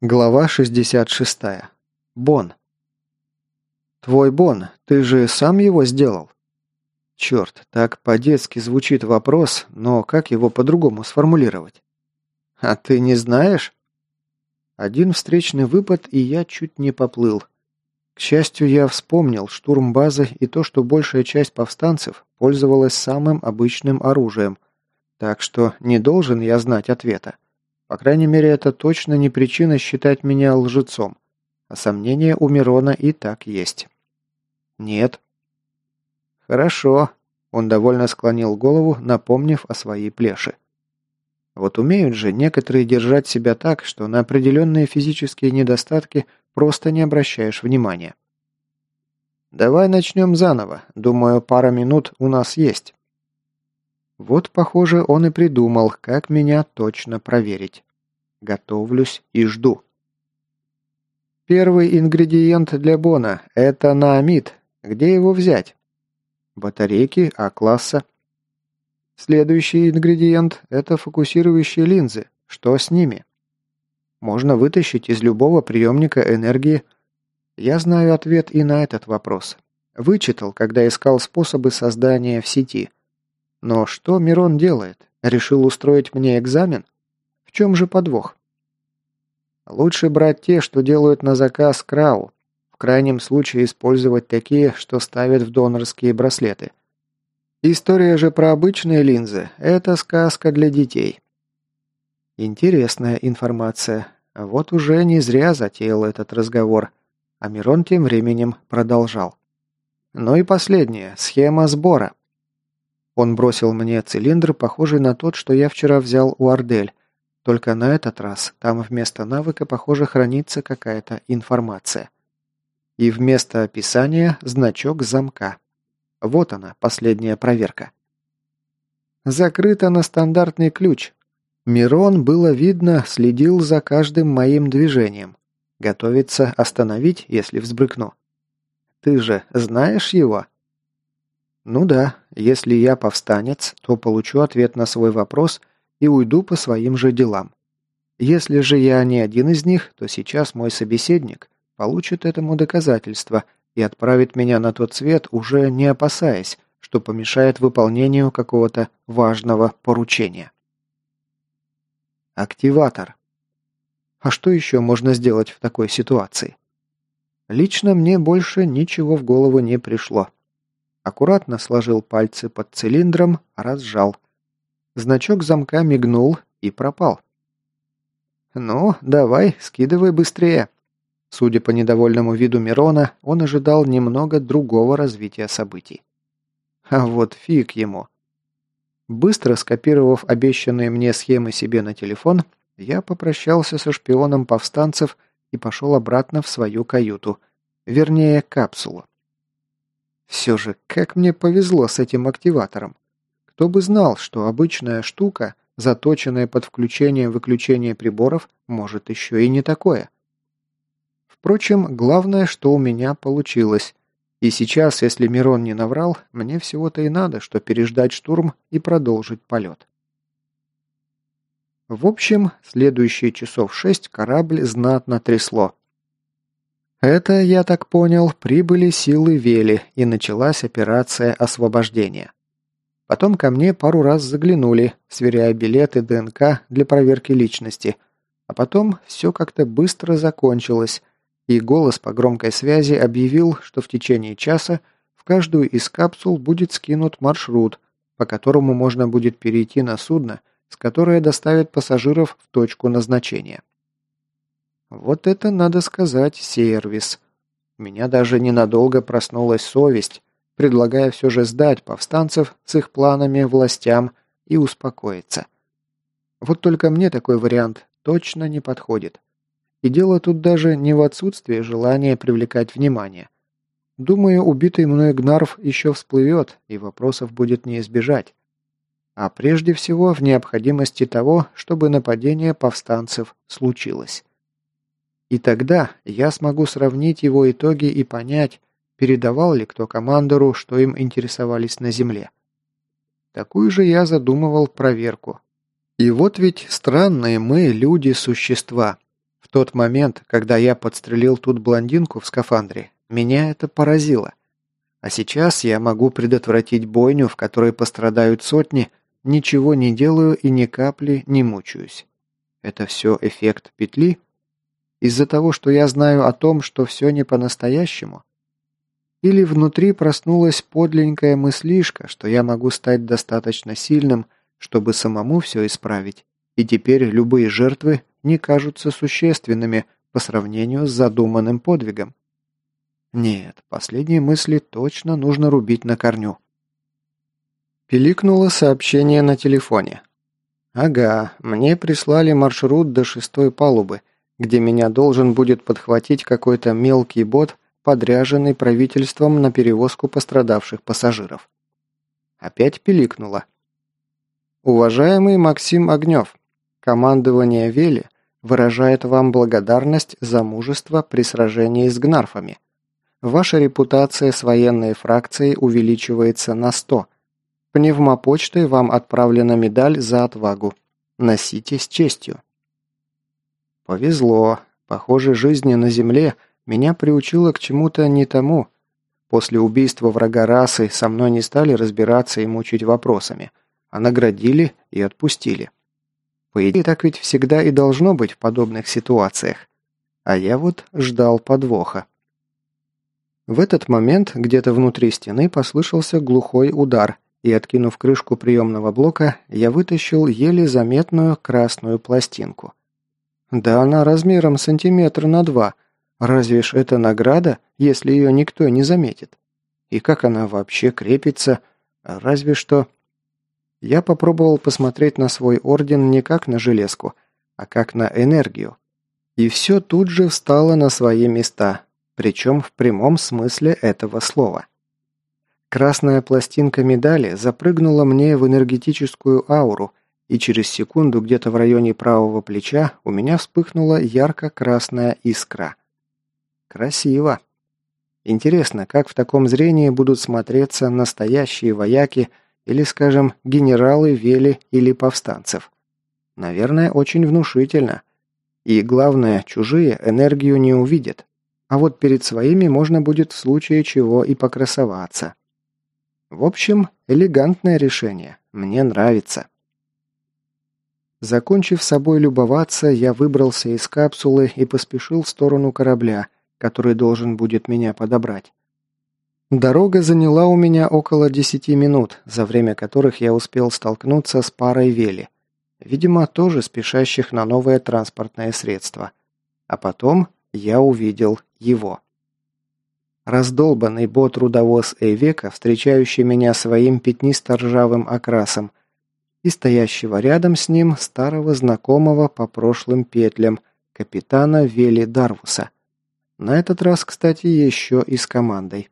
Глава 66. Бон. «Твой Бон, ты же сам его сделал?» Черт, так по-детски звучит вопрос, но как его по-другому сформулировать? «А ты не знаешь?» Один встречный выпад, и я чуть не поплыл. К счастью, я вспомнил штурм базы и то, что большая часть повстанцев пользовалась самым обычным оружием, так что не должен я знать ответа. По крайней мере, это точно не причина считать меня лжецом. А сомнения у Мирона и так есть. Нет. Хорошо. Он довольно склонил голову, напомнив о своей плеше. Вот умеют же некоторые держать себя так, что на определенные физические недостатки просто не обращаешь внимания. «Давай начнем заново. Думаю, пара минут у нас есть». Вот, похоже, он и придумал, как меня точно проверить. Готовлюсь и жду. Первый ингредиент для бона – это наамид. Где его взять? Батарейки А-класса. Следующий ингредиент – это фокусирующие линзы. Что с ними? Можно вытащить из любого приемника энергии. Я знаю ответ и на этот вопрос. Вычитал, когда искал способы создания в сети – но что Мирон делает? Решил устроить мне экзамен? В чем же подвох? Лучше брать те, что делают на заказ Крау. В крайнем случае использовать такие, что ставят в донорские браслеты. История же про обычные линзы – это сказка для детей. Интересная информация. Вот уже не зря затеял этот разговор. А Мирон тем временем продолжал. Ну и последнее – схема сбора. Он бросил мне цилиндр, похожий на тот, что я вчера взял у Ардель. Только на этот раз там вместо навыка, похоже, хранится какая-то информация. И вместо описания значок замка. Вот она, последняя проверка. Закрыто на стандартный ключ. Мирон, было видно, следил за каждым моим движением. Готовится остановить, если взбрыкну. «Ты же знаешь его?» Ну да, если я повстанец, то получу ответ на свой вопрос и уйду по своим же делам. Если же я не один из них, то сейчас мой собеседник получит этому доказательство и отправит меня на тот свет, уже не опасаясь, что помешает выполнению какого-то важного поручения. Активатор. А что еще можно сделать в такой ситуации? Лично мне больше ничего в голову не пришло. Аккуратно сложил пальцы под цилиндром, разжал. Значок замка мигнул и пропал. «Ну, давай, скидывай быстрее». Судя по недовольному виду Мирона, он ожидал немного другого развития событий. А вот фиг ему. Быстро скопировав обещанные мне схемы себе на телефон, я попрощался со шпионом повстанцев и пошел обратно в свою каюту, вернее, капсулу. Все же, как мне повезло с этим активатором. Кто бы знал, что обычная штука, заточенная под включение-выключение приборов, может еще и не такое. Впрочем, главное, что у меня получилось. И сейчас, если Мирон не наврал, мне всего-то и надо, что переждать штурм и продолжить полет. В общем, следующие часов шесть корабль знатно трясло. Это, я так понял, прибыли силы Вели, и началась операция освобождения. Потом ко мне пару раз заглянули, сверяя билеты ДНК для проверки личности. А потом все как-то быстро закончилось, и голос по громкой связи объявил, что в течение часа в каждую из капсул будет скинут маршрут, по которому можно будет перейти на судно, с которое доставит пассажиров в точку назначения. Вот это, надо сказать, сервис. Меня даже ненадолго проснулась совесть, предлагая все же сдать повстанцев с их планами властям и успокоиться. Вот только мне такой вариант точно не подходит. И дело тут даже не в отсутствии желания привлекать внимание. Думаю, убитый мной Гнарв еще всплывет, и вопросов будет не избежать. А прежде всего в необходимости того, чтобы нападение повстанцев случилось. И тогда я смогу сравнить его итоги и понять, передавал ли кто командору, что им интересовались на Земле. Такую же я задумывал проверку. И вот ведь странные мы, люди, существа. В тот момент, когда я подстрелил тут блондинку в скафандре, меня это поразило. А сейчас я могу предотвратить бойню, в которой пострадают сотни, ничего не делаю и ни капли не мучаюсь. Это все эффект петли? Из-за того, что я знаю о том, что все не по-настоящему? Или внутри проснулась подленькая мыслишка, что я могу стать достаточно сильным, чтобы самому все исправить, и теперь любые жертвы не кажутся существенными по сравнению с задуманным подвигом? Нет, последние мысли точно нужно рубить на корню. Пиликнуло сообщение на телефоне. Ага, мне прислали маршрут до шестой палубы, где меня должен будет подхватить какой-то мелкий бот, подряженный правительством на перевозку пострадавших пассажиров. Опять пиликнуло. Уважаемый Максим Огнев, командование Вели выражает вам благодарность за мужество при сражении с гнарфами. Ваша репутация с военной фракцией увеличивается на 100. Пневмопочтой вам отправлена медаль за отвагу. Носите с честью. Повезло. Похоже, жизнь на Земле меня приучила к чему-то не тому. После убийства врага расы со мной не стали разбираться и мучить вопросами, а наградили и отпустили. По идее, так ведь всегда и должно быть в подобных ситуациях. А я вот ждал подвоха. В этот момент где-то внутри стены послышался глухой удар, и, откинув крышку приемного блока, я вытащил еле заметную красную пластинку. Да она размером сантиметр на два. Разве ж это награда, если ее никто не заметит? И как она вообще крепится? Разве что... Я попробовал посмотреть на свой орден не как на железку, а как на энергию. И все тут же встало на свои места, причем в прямом смысле этого слова. Красная пластинка медали запрыгнула мне в энергетическую ауру, и через секунду где-то в районе правого плеча у меня вспыхнула ярко-красная искра. Красиво. Интересно, как в таком зрении будут смотреться настоящие вояки или, скажем, генералы Вели или повстанцев. Наверное, очень внушительно. И главное, чужие энергию не увидят. А вот перед своими можно будет в случае чего и покрасоваться. В общем, элегантное решение. Мне нравится. Закончив собой любоваться, я выбрался из капсулы и поспешил в сторону корабля, который должен будет меня подобрать. Дорога заняла у меня около десяти минут, за время которых я успел столкнуться с парой вели. Видимо, тоже спешащих на новое транспортное средство. А потом я увидел его. Раздолбанный бот-рудовоз Эйвека, встречающий меня своим пятнисто-ржавым окрасом, и стоящего рядом с ним старого знакомого по прошлым петлям, капитана Вели Дарвуса. На этот раз, кстати, еще и с командой.